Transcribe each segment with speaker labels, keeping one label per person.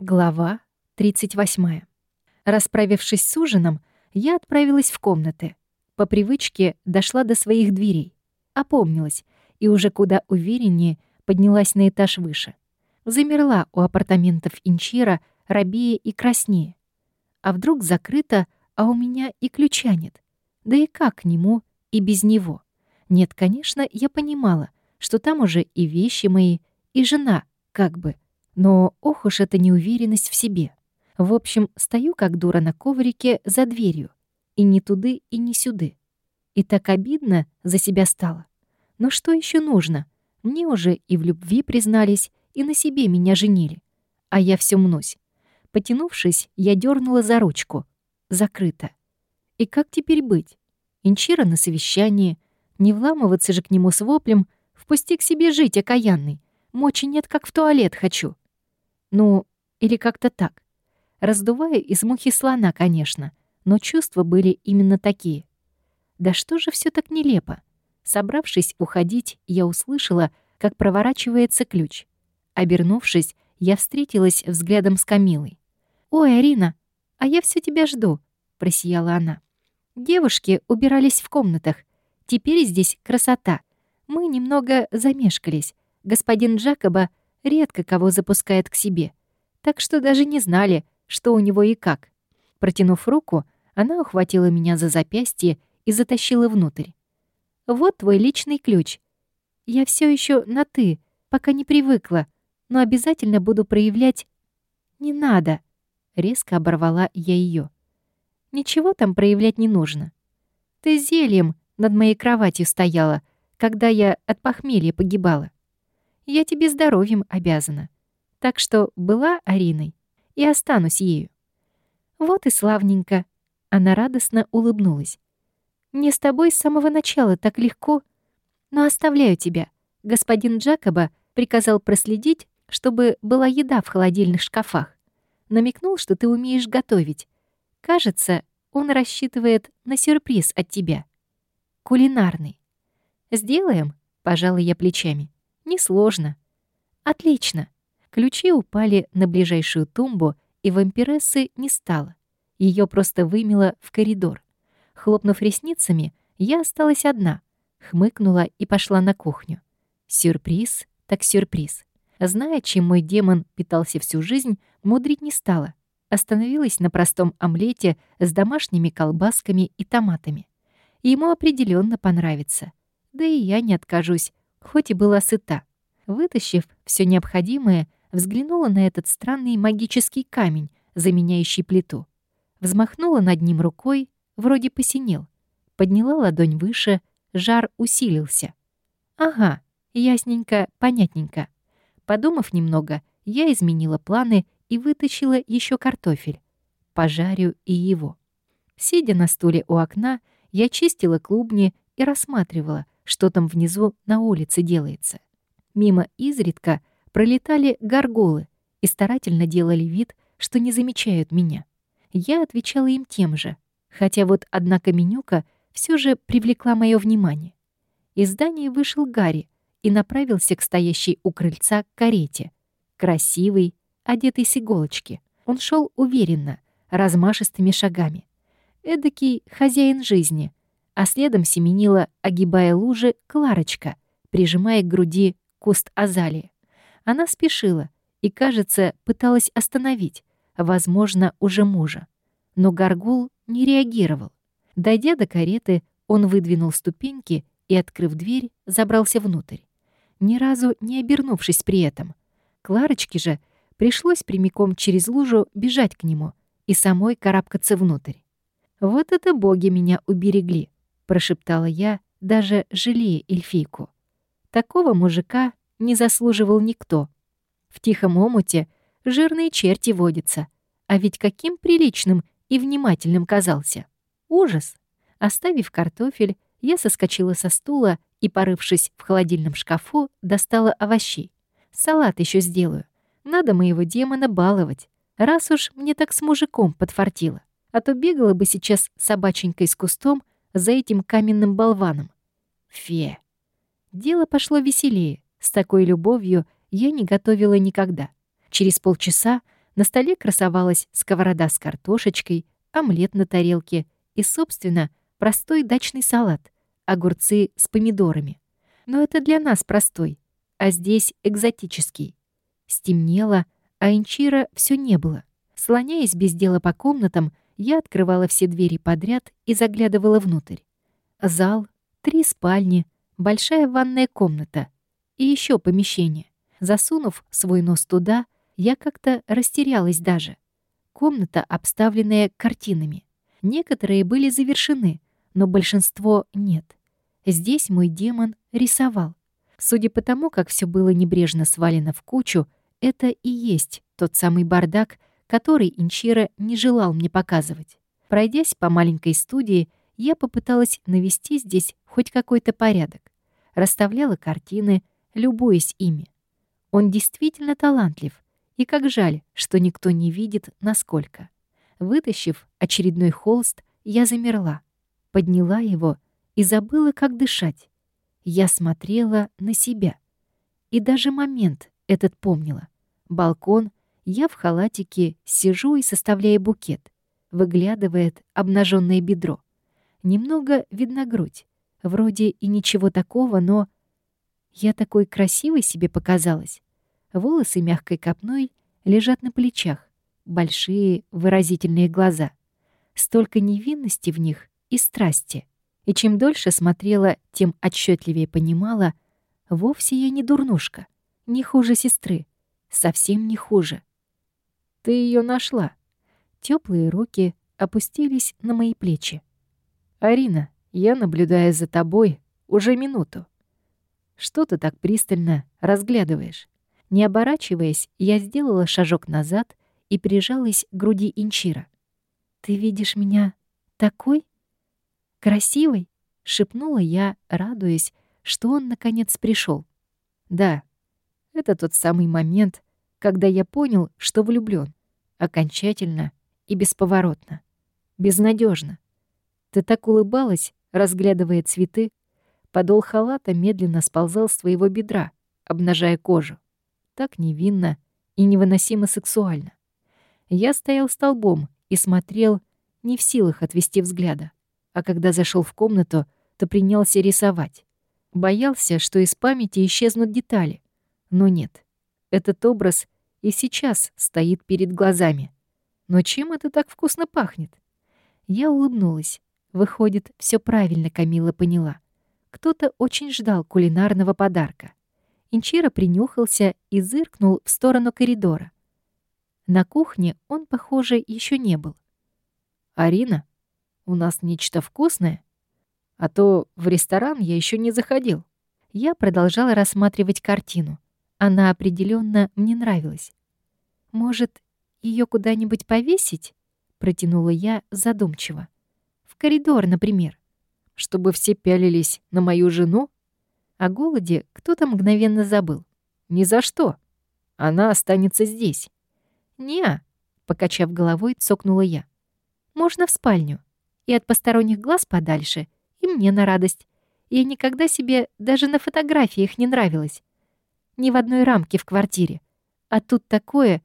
Speaker 1: Глава 38. Расправившись с ужином, я отправилась в комнаты. По привычке дошла до своих дверей. Опомнилась и уже куда увереннее поднялась на этаж выше. Замерла у апартаментов Инчира, рабея и краснее. А вдруг закрыто, а у меня и ключа нет. Да и как к нему и без него? Нет, конечно, я понимала, что там уже и вещи мои, и жена, как бы — но ох уж эта неуверенность в себе. В общем, стою как дура на коврике за дверью. И ни туды, и ни сюды. И так обидно за себя стало. Но что еще нужно? Мне уже и в любви признались, и на себе меня женили. А я все мнусь. Потянувшись, я дернула за ручку. Закрыто. И как теперь быть? Инчира на совещании. Не вламываться же к нему с воплем. Впусти к себе жить, окаянный. Мочи нет, как в туалет хочу. Ну, или как-то так. Раздувая из мухи слона, конечно, но чувства были именно такие. Да что же все так нелепо? Собравшись уходить, я услышала, как проворачивается ключ. Обернувшись, я встретилась взглядом с Камилой. «Ой, Арина, а я все тебя жду», — просияла она. «Девушки убирались в комнатах. Теперь здесь красота. Мы немного замешкались. Господин Джакоба редко кого запускает к себе, так что даже не знали, что у него и как. Протянув руку, она ухватила меня за запястье и затащила внутрь. «Вот твой личный ключ. Я все еще на «ты», пока не привыкла, но обязательно буду проявлять...» «Не надо!» — резко оборвала я ее. «Ничего там проявлять не нужно. Ты зельем над моей кроватью стояла, когда я от похмелья погибала. Я тебе здоровьем обязана. Так что была Ариной и останусь ею. Вот и славненько. Она радостно улыбнулась. Мне с тобой с самого начала так легко. Но оставляю тебя. Господин Джакоба приказал проследить, чтобы была еда в холодильных шкафах. Намекнул, что ты умеешь готовить. Кажется, он рассчитывает на сюрприз от тебя. Кулинарный. Сделаем, пожалуй, я плечами. Несложно. Отлично. Ключи упали на ближайшую тумбу, и вампирессы не стало. Ее просто вымело в коридор. Хлопнув ресницами, я осталась одна, хмыкнула и пошла на кухню. Сюрприз так сюрприз. Зная, чем мой демон питался всю жизнь, мудрить не стала. Остановилась на простом омлете с домашними колбасками и томатами. Ему определенно понравится. Да и я не откажусь, хоть и была сыта. Вытащив все необходимое, взглянула на этот странный магический камень, заменяющий плиту. Взмахнула над ним рукой, вроде посинел. Подняла ладонь выше, жар усилился. Ага, ясненько, понятненько. Подумав немного, я изменила планы и вытащила еще картофель. Пожарю и его. Сидя на стуле у окна, я чистила клубни и рассматривала — что там внизу на улице делается. Мимо изредка пролетали горголы и старательно делали вид, что не замечают меня. Я отвечала им тем же, хотя вот одна каменюка все же привлекла мое внимание. Из здания вышел Гарри и направился к стоящей у крыльца карете. Красивый, одетый с иголочки. Он шел уверенно, размашистыми шагами. Эдакий хозяин жизни, а следом семенила, огибая лужи, Кларочка, прижимая к груди куст азалии. Она спешила и, кажется, пыталась остановить, возможно, уже мужа. Но Гаргул не реагировал. Дойдя до кареты, он выдвинул ступеньки и, открыв дверь, забрался внутрь. Ни разу не обернувшись при этом. Кларочке же пришлось прямиком через лужу бежать к нему и самой карабкаться внутрь. Вот это боги меня уберегли прошептала я, даже жалея эльфийку. Такого мужика не заслуживал никто. В тихом омуте жирные черти водятся, а ведь каким приличным и внимательным казался. Ужас! Оставив картофель, я соскочила со стула и, порывшись в холодильном шкафу, достала овощей. Салат еще сделаю. Надо моего демона баловать, раз уж мне так с мужиком подфартило. А то бегала бы сейчас собаченькой с кустом, за этим каменным болваном. Фе. Дело пошло веселее. С такой любовью я не готовила никогда. Через полчаса На столе красовалась сковорода с картошечкой, омлет на тарелке и, собственно, простой дачный салат, огурцы с помидорами. Но это для нас простой, а здесь экзотический. Стемнело, а инчира все не было. Слоняясь без дела по комнатам, я открывала все двери подряд и заглядывала внутрь. Зал, три спальни, большая ванная комната и еще помещение. Засунув свой нос туда, я как-то растерялась даже. Комната, обставленная картинами. Некоторые были завершены, но большинство нет. Здесь мой демон рисовал. Судя по тому, как все было небрежно свалено в кучу, это и есть тот самый бардак, который Инчира не желал мне показывать. Пройдясь по маленькой студии, я попыталась навести здесь хоть какой-то порядок. Расставляла картины, любуясь ими. Он действительно талантлив, и как жаль, что никто не видит, насколько. Вытащив очередной холст, я замерла, подняла его и забыла, как дышать. Я смотрела на себя. И даже момент этот помнила. Балкон, я в халатике сижу и составляю букет. Выглядывает обнаженное бедро. Немного видна грудь. Вроде и ничего такого, но... Я такой красивой себе показалась. Волосы мягкой копной лежат на плечах. Большие выразительные глаза. Столько невинности в них и страсти. И чем дольше смотрела, тем отчетливее понимала, вовсе я не дурнушка, не хуже сестры, совсем не хуже. Ты ее нашла. Теплые руки опустились на мои плечи. Арина, я наблюдаю за тобой уже минуту. Что ты так пристально разглядываешь? Не оборачиваясь, я сделала шажок назад и прижалась к груди Инчира. «Ты видишь меня такой?» «Красивой?» — шепнула я, радуясь, что он наконец пришел. «Да, это тот самый момент, когда я понял, что влюблён, окончательно и бесповоротно, безнадежно. Ты так улыбалась, разглядывая цветы. Подол халата медленно сползал с твоего бедра, обнажая кожу. Так невинно и невыносимо сексуально. Я стоял столбом и смотрел, не в силах отвести взгляда а когда зашел в комнату, то принялся рисовать. Боялся, что из памяти исчезнут детали. Но нет, этот образ и сейчас стоит перед глазами. Но чем это так вкусно пахнет? Я улыбнулась. Выходит, все правильно Камила поняла. Кто-то очень ждал кулинарного подарка. Инчира принюхался и зыркнул в сторону коридора. На кухне он, похоже, еще не был. «Арина?» у нас нечто вкусное? А то в ресторан я еще не заходил. Я продолжала рассматривать картину. Она определенно мне нравилась. Может, ее куда-нибудь повесить? Протянула я задумчиво. В коридор, например. Чтобы все пялились на мою жену? О голоде кто-то мгновенно забыл. Ни за что. Она останется здесь. «Не-а», покачав головой, цокнула я. «Можно в спальню и от посторонних глаз подальше, и мне на радость. Я никогда себе даже на фотографиях не нравилась. Ни в одной рамке в квартире. А тут такое...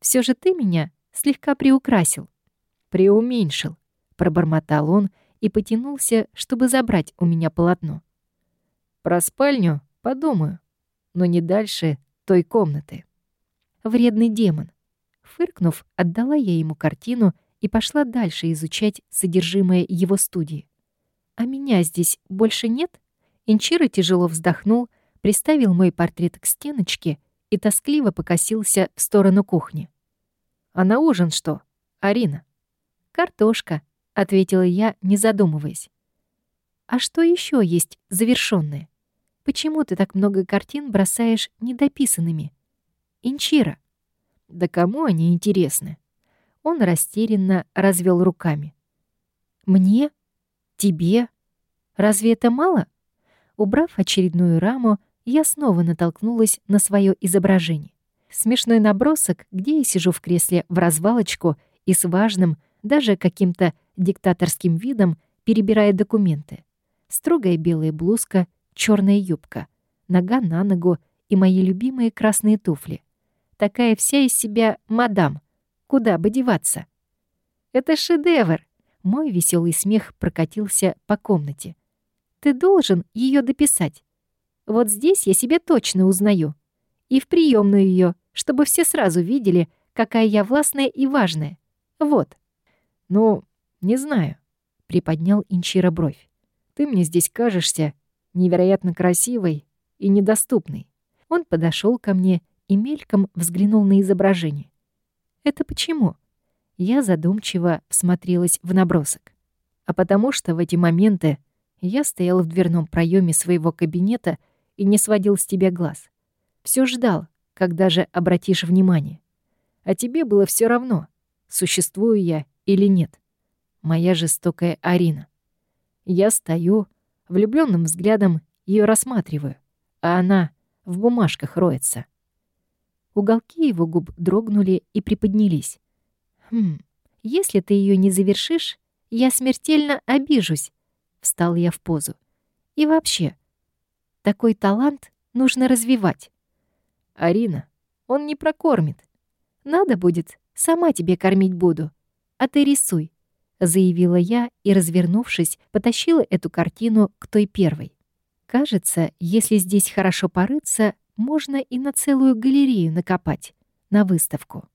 Speaker 1: Все же ты меня слегка приукрасил. Преуменьшил, пробормотал он и потянулся, чтобы забрать у меня полотно. Про спальню подумаю, но не дальше той комнаты. Вредный демон. Фыркнув, отдала я ему картину и пошла дальше изучать содержимое его студии. «А меня здесь больше нет?» Инчира тяжело вздохнул, приставил мой портрет к стеночке и тоскливо покосился в сторону кухни. «А на ужин что, Арина?» «Картошка», — ответила я, не задумываясь. «А что еще есть завершенное? Почему ты так много картин бросаешь недописанными?» «Инчира». «Да кому они интересны?» Он растерянно развел руками. «Мне? Тебе? Разве это мало?» Убрав очередную раму, я снова натолкнулась на свое изображение. Смешной набросок, где я сижу в кресле в развалочку и с важным, даже каким-то диктаторским видом перебирая документы. Строгая белая блузка, черная юбка, нога на ногу и мои любимые красные туфли. такая вся из себя мадам. Куда бы деваться? Это шедевр. Мой веселый смех прокатился по комнате. Ты должен ее дописать. Вот здесь я себя точно узнаю. И в приемную ее, чтобы все сразу видели, какая я властная и важная. Вот.
Speaker 2: Ну, не знаю, приподнял Инчира бровь. Ты мне здесь кажешься невероятно красивой и недоступной.
Speaker 1: Он подошел ко мне и мельком взглянул на изображение. Это почему? Я задумчиво всмотрелась в набросок.
Speaker 2: А потому что в эти моменты я стоял в дверном проеме своего кабинета и не сводил с тебя глаз. Все ждал, когда же обратишь внимание. А тебе было все равно, существую я или нет. Моя жестокая Арина. Я стою, влюбленным взглядом ее рассматриваю, а она в бумажках роется.
Speaker 1: Уголки его губ дрогнули и приподнялись. «Хм, если ты ее не завершишь, я смертельно обижусь», — встал я в позу. «И вообще, такой талант нужно развивать».
Speaker 2: «Арина, он не прокормит».
Speaker 1: «Надо будет, сама тебе кормить буду. А ты рисуй», — заявила я и, развернувшись, потащила эту картину к той первой. Кажется, если здесь хорошо порыться, можно и на целую галерею накопать, на выставку.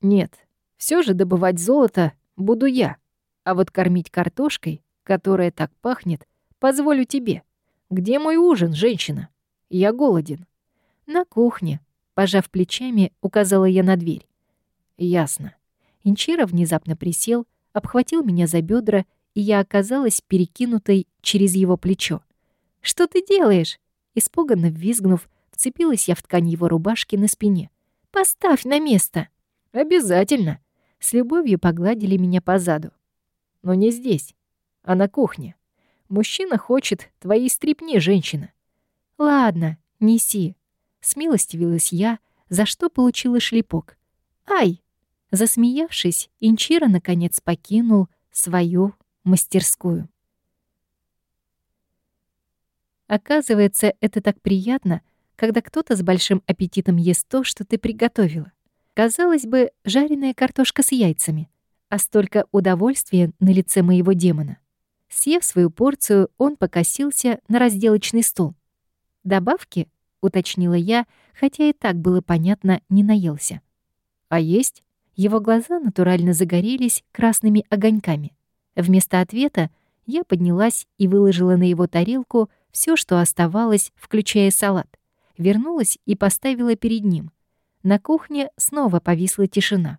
Speaker 2: Нет, все же добывать золото буду я, а вот кормить картошкой, которая так пахнет, позволю тебе. Где мой ужин, женщина? Я голоден.
Speaker 1: На кухне, пожав плечами, указала я на дверь.
Speaker 2: Ясно.
Speaker 1: Инчира внезапно присел, обхватил меня за бедра, и я оказалась перекинутой через его плечо. «Что ты делаешь?» Испуганно ввизгнув, вцепилась я в ткань его рубашки на спине. «Поставь на место!»
Speaker 2: «Обязательно!»
Speaker 1: С любовью погладили меня по заду.
Speaker 2: «Но не здесь, а на кухне. Мужчина хочет твоей стрипни, женщина».
Speaker 1: «Ладно, неси». Смилостивилась я, за что получила шлепок. «Ай!» Засмеявшись, Инчира наконец покинул свою мастерскую. Оказывается, это так приятно, когда кто-то с большим аппетитом ест то, что ты приготовила. Казалось бы, жареная картошка с яйцами, а столько удовольствия на лице моего демона. Съев свою порцию, он покосился на разделочный стол. «Добавки?» — уточнила я, хотя и так было понятно, не наелся.
Speaker 2: «А есть?»
Speaker 1: Его глаза натурально загорелись красными огоньками. Вместо ответа я поднялась и выложила на его тарелку все, что оставалось, включая салат. Вернулась и поставила перед ним. На кухне снова повисла тишина,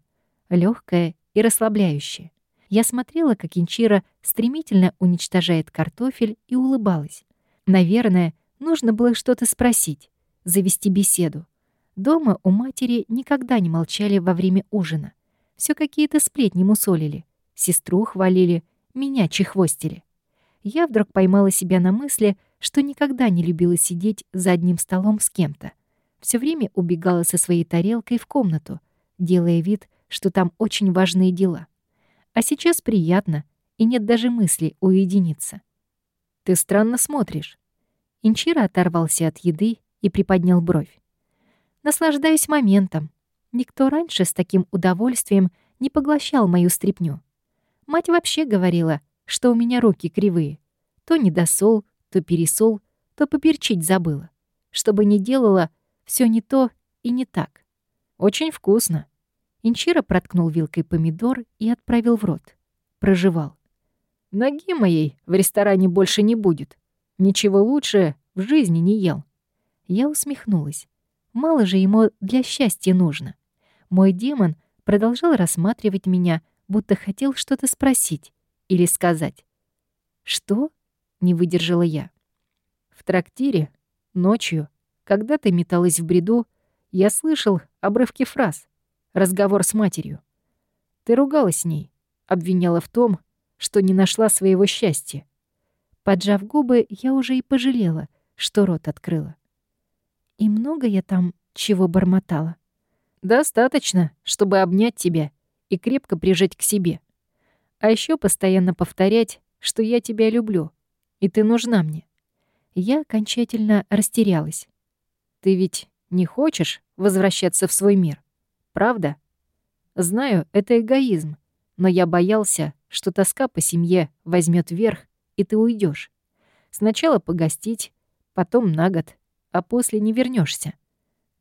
Speaker 1: легкая и расслабляющая. Я смотрела, как Инчира стремительно уничтожает картофель и улыбалась. Наверное, нужно было что-то спросить, завести беседу. Дома у матери никогда не молчали во время ужина. Все какие-то сплетни мусолили. Сестру хвалили, меня чехвостили. Я вдруг поймала себя на мысли, что никогда не любила сидеть за одним столом с кем-то. Все время убегала со своей тарелкой в комнату, делая вид, что там очень важные дела. А сейчас приятно, и нет даже мысли уединиться.
Speaker 2: «Ты странно смотришь».
Speaker 1: Инчира оторвался от еды и приподнял бровь. «Наслаждаюсь моментом. Никто раньше с таким удовольствием не поглощал мою стряпню. Мать вообще говорила, что у меня руки кривые. То недосол, то пересол, то поперчить забыла. Чтобы не делала, все не то и не так.
Speaker 2: Очень вкусно.
Speaker 1: Инчира проткнул вилкой помидор и отправил в рот. Проживал.
Speaker 2: Ноги моей в ресторане больше не будет. Ничего лучше в жизни не ел.
Speaker 1: Я усмехнулась. Мало же ему для счастья нужно. Мой демон продолжал рассматривать меня, будто хотел что-то спросить или сказать. «Что?» — не выдержала я.
Speaker 2: В трактире, ночью, когда ты металась в бреду, я слышал обрывки фраз, разговор с матерью. Ты ругалась с ней, обвиняла в том, что не нашла своего счастья.
Speaker 1: Поджав губы, я уже и пожалела, что рот открыла. И много я там чего бормотала.
Speaker 2: Достаточно, чтобы обнять тебя и крепко прижать к себе. А еще постоянно повторять, что я тебя люблю, и ты нужна мне.
Speaker 1: Я окончательно растерялась.
Speaker 2: Ты ведь не хочешь возвращаться в свой мир. Правда? Знаю, это эгоизм, но я боялся, что тоска по семье возьмет верх, и ты уйдешь. Сначала погостить, потом на год, а после не вернешься.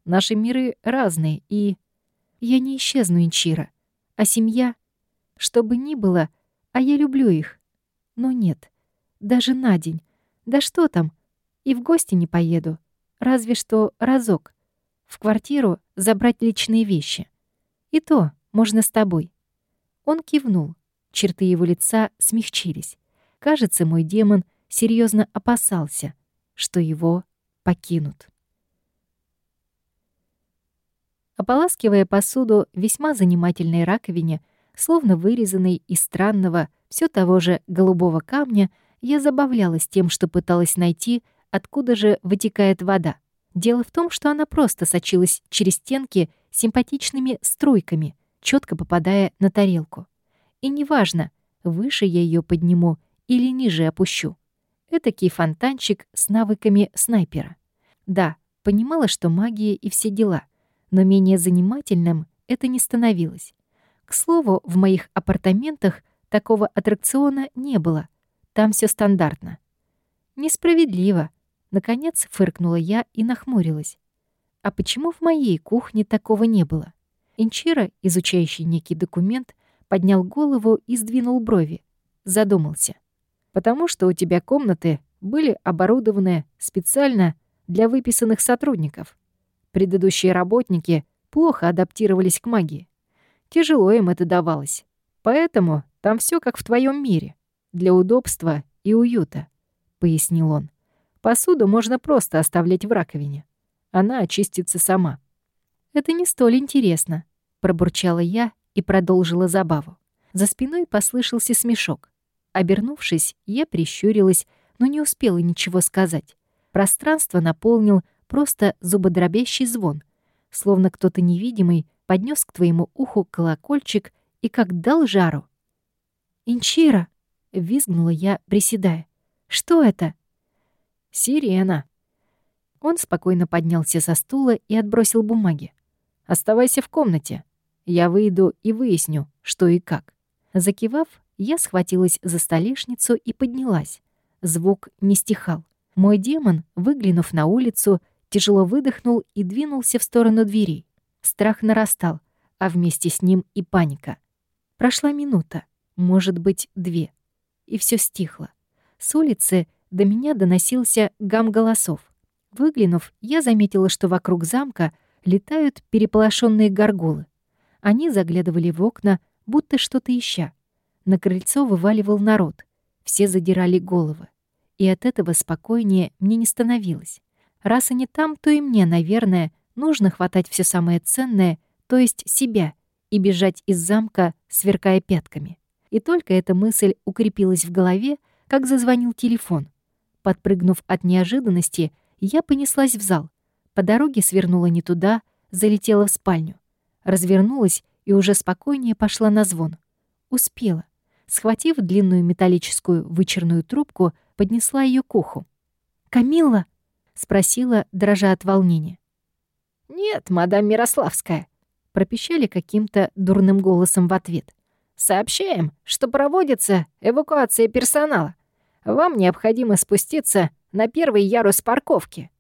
Speaker 2: Наши миры разные, и...
Speaker 1: Я не исчезну, Инчира. А семья? Что бы ни было, а я люблю их. Но нет, даже на день. Да что там? И в гости не поеду. Разве что разок. В квартиру забрать личные вещи. И то можно с тобой. Он кивнул. Черты его лица смягчились. Кажется, мой демон серьезно опасался, что его покинут. Ополаскивая посуду весьма занимательной раковине, словно вырезанной из странного, все того же голубого камня, я забавлялась тем, что пыталась найти, откуда же вытекает вода. Дело в том, что она просто сочилась через стенки симпатичными струйками, четко попадая на тарелку. И неважно, выше я ее подниму или ниже опущу. Этакий фонтанчик с навыками снайпера. Да, понимала, что магия и все дела, но менее занимательным это не становилось. К слову, в моих апартаментах такого аттракциона не было. Там все стандартно. Несправедливо. Наконец фыркнула я и нахмурилась. А почему в моей кухне такого не было? Инчира, изучающий некий документ, поднял голову и сдвинул брови. Задумался. «Потому что у тебя комнаты были оборудованы специально для выписанных сотрудников. Предыдущие работники плохо адаптировались к магии. Тяжело им это давалось. Поэтому там все как в твоем мире. Для удобства и уюта», — пояснил он. «Посуду можно просто оставлять в раковине. Она очистится сама». «Это не столь интересно», — пробурчала я и продолжила забаву. За спиной послышался смешок. Обернувшись, я прищурилась, но не успела ничего сказать. Пространство наполнил просто зубодробящий звон, словно кто-то невидимый поднес к твоему уху колокольчик и как дал жару. «Инчира!» — визгнула я, приседая. «Что это?» «Сирена!» Он спокойно поднялся со стула и отбросил бумаги. «Оставайся в комнате. Я выйду и выясню, что и как». Закивав, я схватилась за столешницу и поднялась. Звук не стихал. Мой демон, выглянув на улицу, тяжело выдохнул и двинулся в сторону дверей. Страх нарастал, а вместе с ним и паника. Прошла минута, может быть, две. И все стихло. С улицы до меня доносился гам голосов. Выглянув, я заметила, что вокруг замка летают переполошенные горгулы. Они заглядывали в окна, будто что-то ища. На крыльцо вываливал народ. Все задирали головы. И от этого спокойнее мне не становилось. Раз они там, то и мне, наверное, нужно хватать все самое ценное, то есть себя, и бежать из замка, сверкая пятками. И только эта мысль укрепилась в голове, как зазвонил телефон. Подпрыгнув от неожиданности, я понеслась в зал. По дороге свернула не туда, залетела в спальню. Развернулась и уже спокойнее пошла на звон. Успела. Схватив длинную металлическую вычерную трубку, поднесла ее к уху. «Камилла!» — спросила, дрожа от волнения.
Speaker 2: «Нет, мадам Мирославская», — пропищали каким-то дурным голосом в ответ. «Сообщаем, что проводится эвакуация персонала. Вам необходимо спуститься на первый ярус парковки».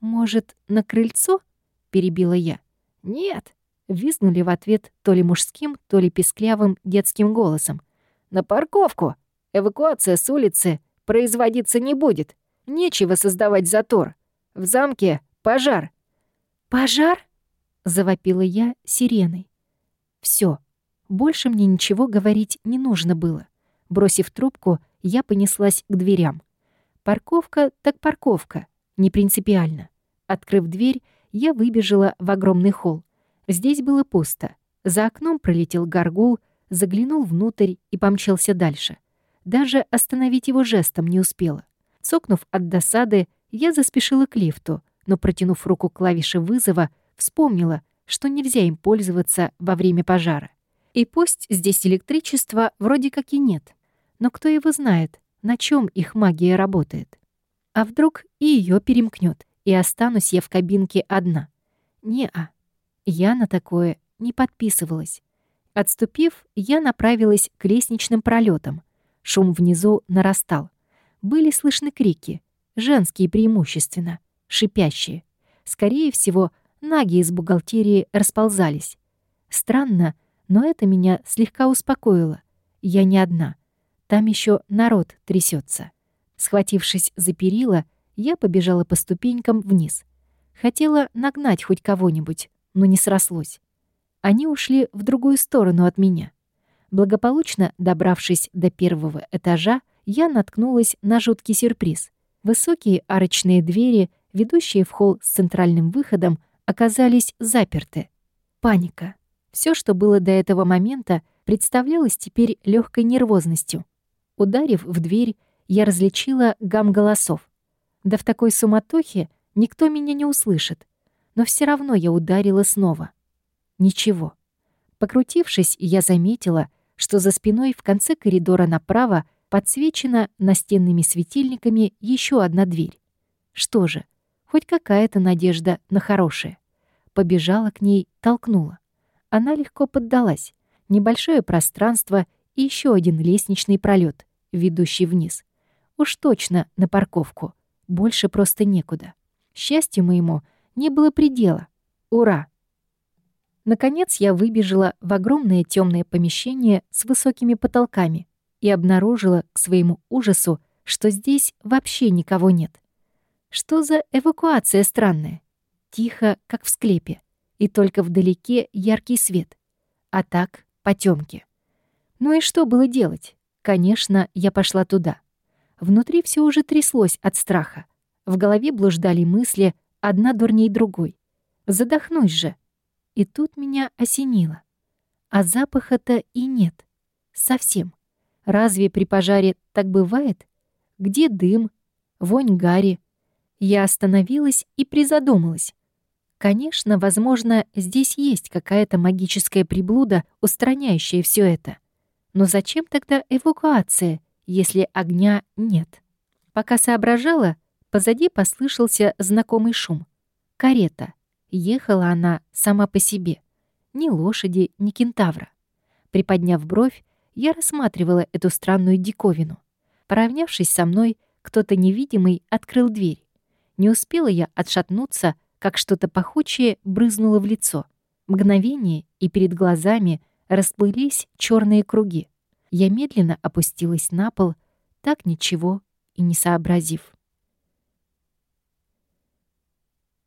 Speaker 1: «Может, на крыльцо?» — перебила я.
Speaker 2: «Нет».
Speaker 1: Визгнули в ответ то ли мужским, то ли песклявым детским голосом.
Speaker 2: «На парковку. Эвакуация с улицы производиться не будет. Нечего создавать затор. В замке пожар».
Speaker 1: «Пожар?» — завопила я сиреной. Все. Больше мне ничего говорить не нужно было. Бросив трубку, я понеслась к дверям. Парковка так парковка, не принципиально. Открыв дверь, я выбежала в огромный холл. Здесь было пусто. За окном пролетел горгул, заглянул внутрь и помчался дальше. Даже остановить его жестом не успела. Цокнув от досады, я заспешила к лифту, но, протянув руку клавиши вызова, вспомнила, что нельзя им пользоваться во время пожара. И пусть здесь электричества вроде как и нет, но кто его знает, на чем их магия работает. А вдруг и ее перемкнет, и останусь я в кабинке одна? Не-а. Я на такое не подписывалась. Отступив, я направилась к лестничным пролетам. Шум внизу нарастал. Были слышны крики, женские преимущественно, шипящие. Скорее всего, наги из бухгалтерии расползались. Странно, но это меня слегка успокоило. Я не одна. Там еще народ трясется. Схватившись за перила, я побежала по ступенькам вниз. Хотела нагнать хоть кого-нибудь, но не срослось. Они ушли в другую сторону от меня. Благополучно добравшись до первого этажа, я наткнулась на жуткий сюрприз. Высокие арочные двери, ведущие в холл с центральным выходом, оказались заперты. Паника. Все, что было до этого момента, представлялось теперь легкой нервозностью. Ударив в дверь, я различила гам голосов. Да в такой суматохе никто меня не услышит. Но все равно я ударила снова. Ничего. Покрутившись, я заметила, что за спиной в конце коридора направо подсвечена настенными светильниками еще одна дверь. Что же, хоть какая-то надежда на хорошее. Побежала к ней, толкнула. Она легко поддалась. Небольшое пространство и еще один лестничный пролет, ведущий вниз. Уж точно на парковку. Больше просто некуда. Счастью моему не было предела. Ура! Наконец я выбежала в огромное темное помещение с высокими потолками и обнаружила к своему ужасу, что здесь вообще никого нет. Что за эвакуация странная? Тихо, как в склепе, и только вдалеке яркий свет. А так — потемки. Ну и что было делать? Конечно, я пошла туда. Внутри все уже тряслось от страха. В голове блуждали мысли, одна дурней другой. Задохнусь же. И тут меня осенило. А запаха-то и нет. Совсем. Разве при пожаре так бывает? Где дым? Вонь гари? Я остановилась и призадумалась. Конечно, возможно, здесь есть какая-то магическая приблуда, устраняющая все это. Но зачем тогда эвакуация, если огня нет? Пока соображала, позади послышался знакомый шум. Карета. Ехала она сама по себе. Ни лошади, ни кентавра. Приподняв бровь, я рассматривала эту странную диковину. Поравнявшись со мной, кто-то невидимый открыл дверь. Не успела я отшатнуться, как что-то пахучее брызнуло в лицо. Мгновение, и перед глазами расплылись черные круги. Я медленно опустилась на пол, так ничего и не сообразив.